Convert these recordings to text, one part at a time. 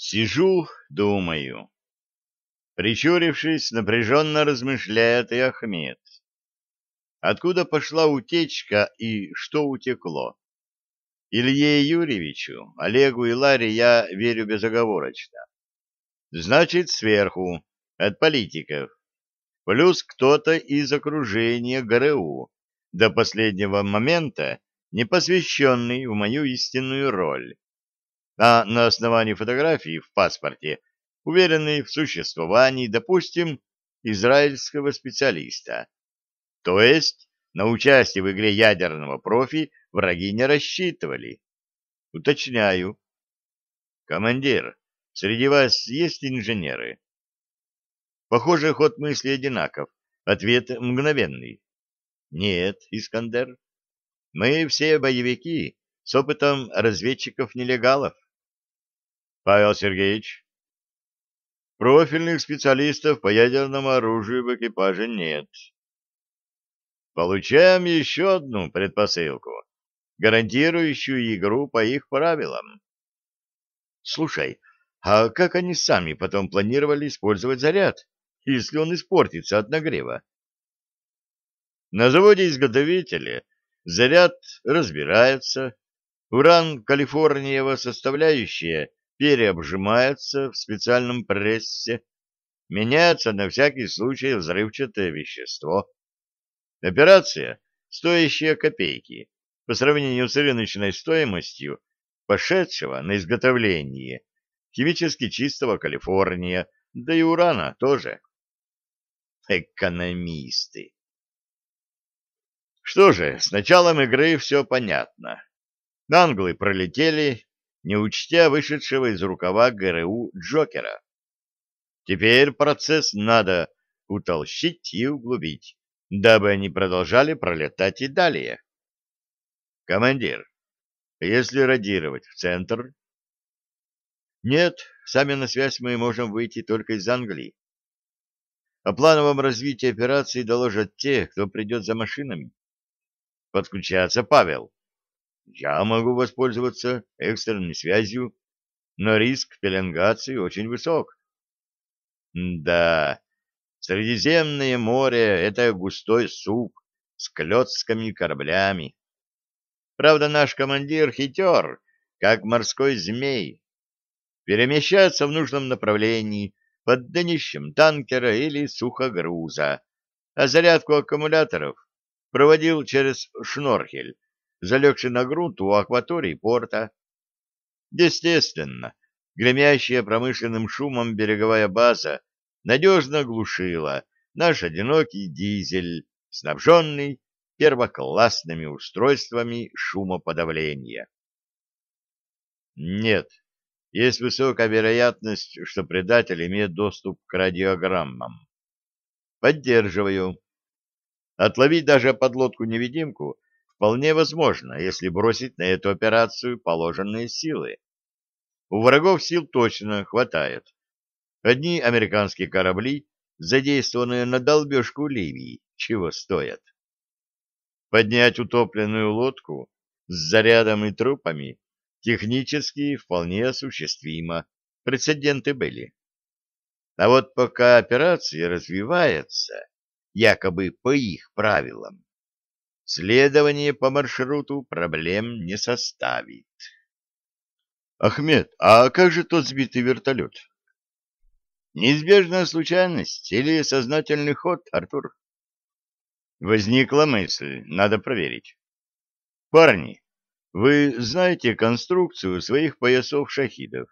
Сижу, думаю. Прищурившись, напряженно размышляет и Ахмед. Откуда пошла утечка и что утекло? Илье Юрьевичу, Олегу и Ларе я верю безоговорочно. Значит, сверху, от политиков. Плюс кто-то из окружения ГРУ, до последнего момента не посвященный в мою истинную роль. А на основании фотографии в паспорте уверенный в существовании, допустим, израильского специалиста. То есть на участие в игре ядерного профи враги не рассчитывали. Уточняю. Командир, среди вас есть инженеры? Похоже, ход мысли одинаков. Ответ мгновенный. Нет, Искандер. Мы все боевики с опытом разведчиков-нелегалов. Павел Сергеевич, Профильных специалистов по ядерному оружию в экипаже нет. Получаем еще одну предпосылку, гарантирующую игру по их правилам. Слушай, а как они сами потом планировали использовать заряд, если он испортится от нагрева? На заводе изготовителя заряд разбирается, уран калифорниева составляющая переобжимается в специальном прессе, меняется на всякий случай взрывчатое вещество. Операция, стоящая копейки, по сравнению с рыночной стоимостью пошедшего на изготовление химически чистого Калифорния, да и урана тоже. Экономисты. Что же, с началом игры все понятно. Англы пролетели, не учтя вышедшего из рукава ГРУ Джокера. Теперь процесс надо утолщить и углубить, дабы они продолжали пролетать и далее. Командир, если радировать в центр? Нет, сами на связь мы можем выйти только из Англии. О плановом развитии операции доложат те, кто придет за машинами. Подключается Павел. Я могу воспользоваться экстренной связью, но риск пеленгации очень высок. Да, Средиземное море — это густой суп с клетскими кораблями. Правда, наш командир хитер, как морской змей. Перемещается в нужном направлении под днищем танкера или сухогруза, а зарядку аккумуляторов проводил через шнорхель, залегший на грунт у акватории порта. Естественно, гремящая промышленным шумом береговая база надежно глушила наш одинокий дизель, снабженный первоклассными устройствами шумоподавления. Нет, есть высокая вероятность, что предатель имеет доступ к радиограммам. Поддерживаю. Отловить даже подлодку-невидимку вполне возможно, если бросить на эту операцию положенные силы. У врагов сил точно хватает. Одни американские корабли, задействованные на долбежку Ливии, чего стоят. Поднять утопленную лодку с зарядом и трупами технически вполне осуществимо, прецеденты были. А вот пока операция развивается, якобы по их правилам, Следование по маршруту проблем не составит. Ахмед, а как же тот сбитый вертолет? Неизбежная случайность или сознательный ход, Артур? Возникла мысль, надо проверить. Парни, вы знаете конструкцию своих поясов шахидов?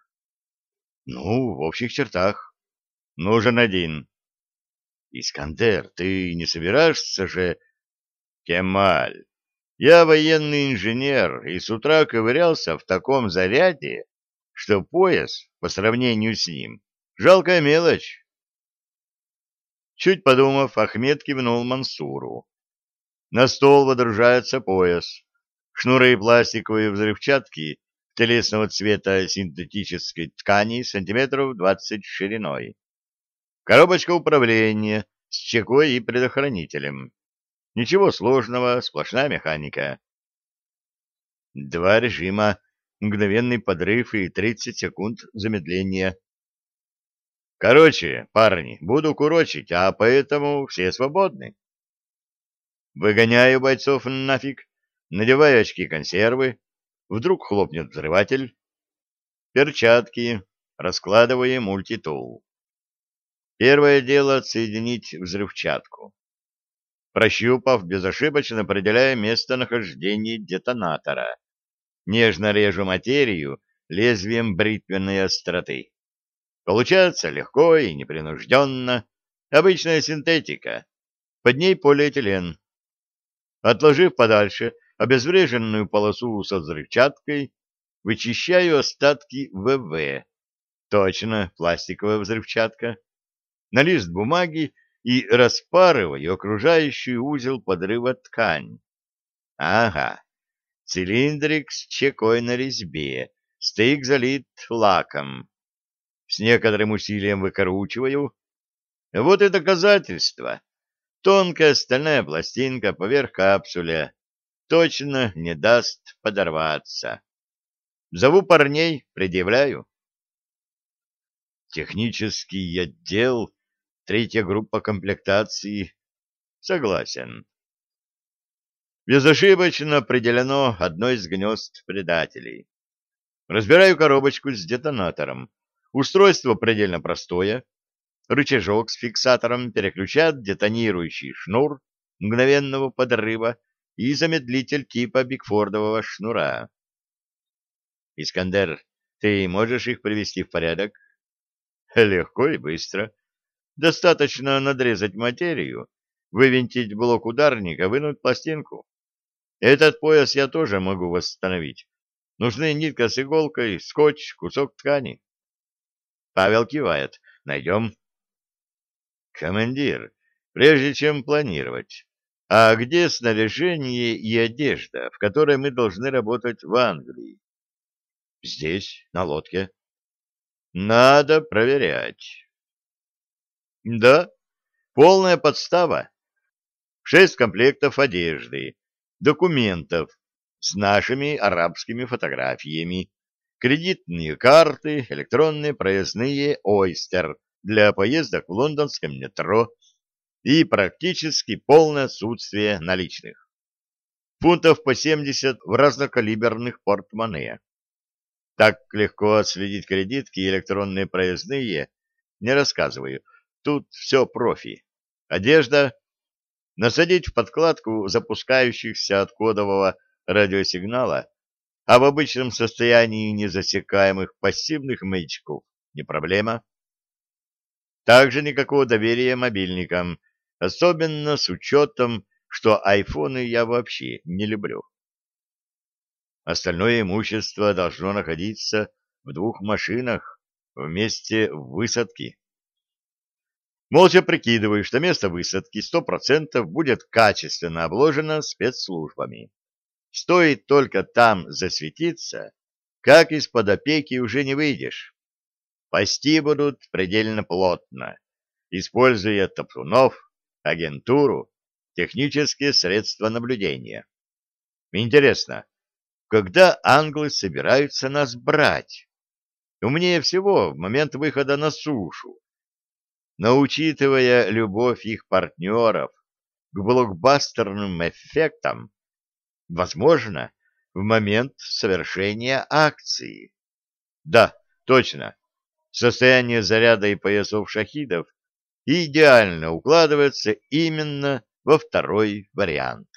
Ну, в общих чертах. Нужен один. Искандер, ты не собираешься же Кемаль, я военный инженер и с утра ковырялся в таком заряде, что пояс, по сравнению с ним, жалкая мелочь. Чуть подумав, Ахмед кивнул Мансуру. На стол водружается пояс. Шнуры пластиковые взрывчатки телесного цвета синтетической ткани сантиметров 20 шириной. Коробочка управления с чекой и предохранителем. Ничего сложного, сплошная механика. Два режима мгновенный подрыв и 30 секунд замедления. Короче, парни, буду курочить, а поэтому все свободны. Выгоняю бойцов нафиг, надеваю очки консервы, вдруг хлопнет взрыватель. Перчатки, раскладываю мультитул. Первое дело — отсоединить взрывчатку. Прощупав, безошибочно определяя местонахождение детонатора. Нежно режу материю лезвием бритвенной остроты. Получается легко и непринужденно. Обычная синтетика. Под ней полиэтилен. Отложив подальше обезвреженную полосу со взрывчаткой, вычищаю остатки ВВ. Точно, пластиковая взрывчатка. На лист бумаги и распарываю окружающий узел подрыва ткань. Ага, цилиндрик с чекой на резьбе, стык залит лаком с некоторым усилием выкручиваю. Вот и доказательство. Тонкая стальная пластинка поверх капсуля точно не даст подорваться. Зову парней, предъявляю. Технический отдел, третья группа комплектации. Согласен. Безошибочно определено одно из гнезд предателей. Разбираю коробочку с детонатором. Устройство предельно простое. Рычажок с фиксатором переключает детонирующий шнур мгновенного подрыва и замедлитель типа Бигфордового шнура. Искандер, ты можешь их привести в порядок? Легко и быстро. Достаточно надрезать материю, вывинтить блок ударника, вынуть пластинку. Этот пояс я тоже могу восстановить. Нужны нитка с иголкой, скотч, кусок ткани. Павел кивает. Найдем. Командир, прежде чем планировать, а где снаряжение и одежда, в которой мы должны работать в Англии? Здесь, на лодке. Надо проверять. Да, полная подстава. Шесть комплектов одежды, документов с нашими арабскими фотографиями, кредитные карты, электронные проездные «Ойстер» для поездок в лондонском метро и практически полное отсутствие наличных. Фунтов по 70 в разнокалиберных портмоне. Так легко отследить кредитки и электронные проездные не рассказываю. Тут все профи. Одежда. Насадить в подкладку запускающихся от кодового радиосигнала а в обычном состоянии незасекаемых пассивных маячков не проблема. Также никакого доверия мобильникам, особенно с учетом, что айфоны я вообще не люблю. Остальное имущество должно находиться в двух машинах в месте высадки. Молча прикидываю, что место высадки сто процентов будет качественно обложено спецслужбами. Стоит только там засветиться, как из-под опеки уже не выйдешь. Пасти будут предельно плотно, используя топтунов, агентуру, технические средства наблюдения. Интересно, когда англы собираются нас брать? Умнее всего в момент выхода на сушу. Но учитывая любовь их партнеров к блокбастерным эффектам, Возможно, в момент совершения акции. Да, точно. Состояние заряда и поясов шахидов идеально укладывается именно во второй вариант.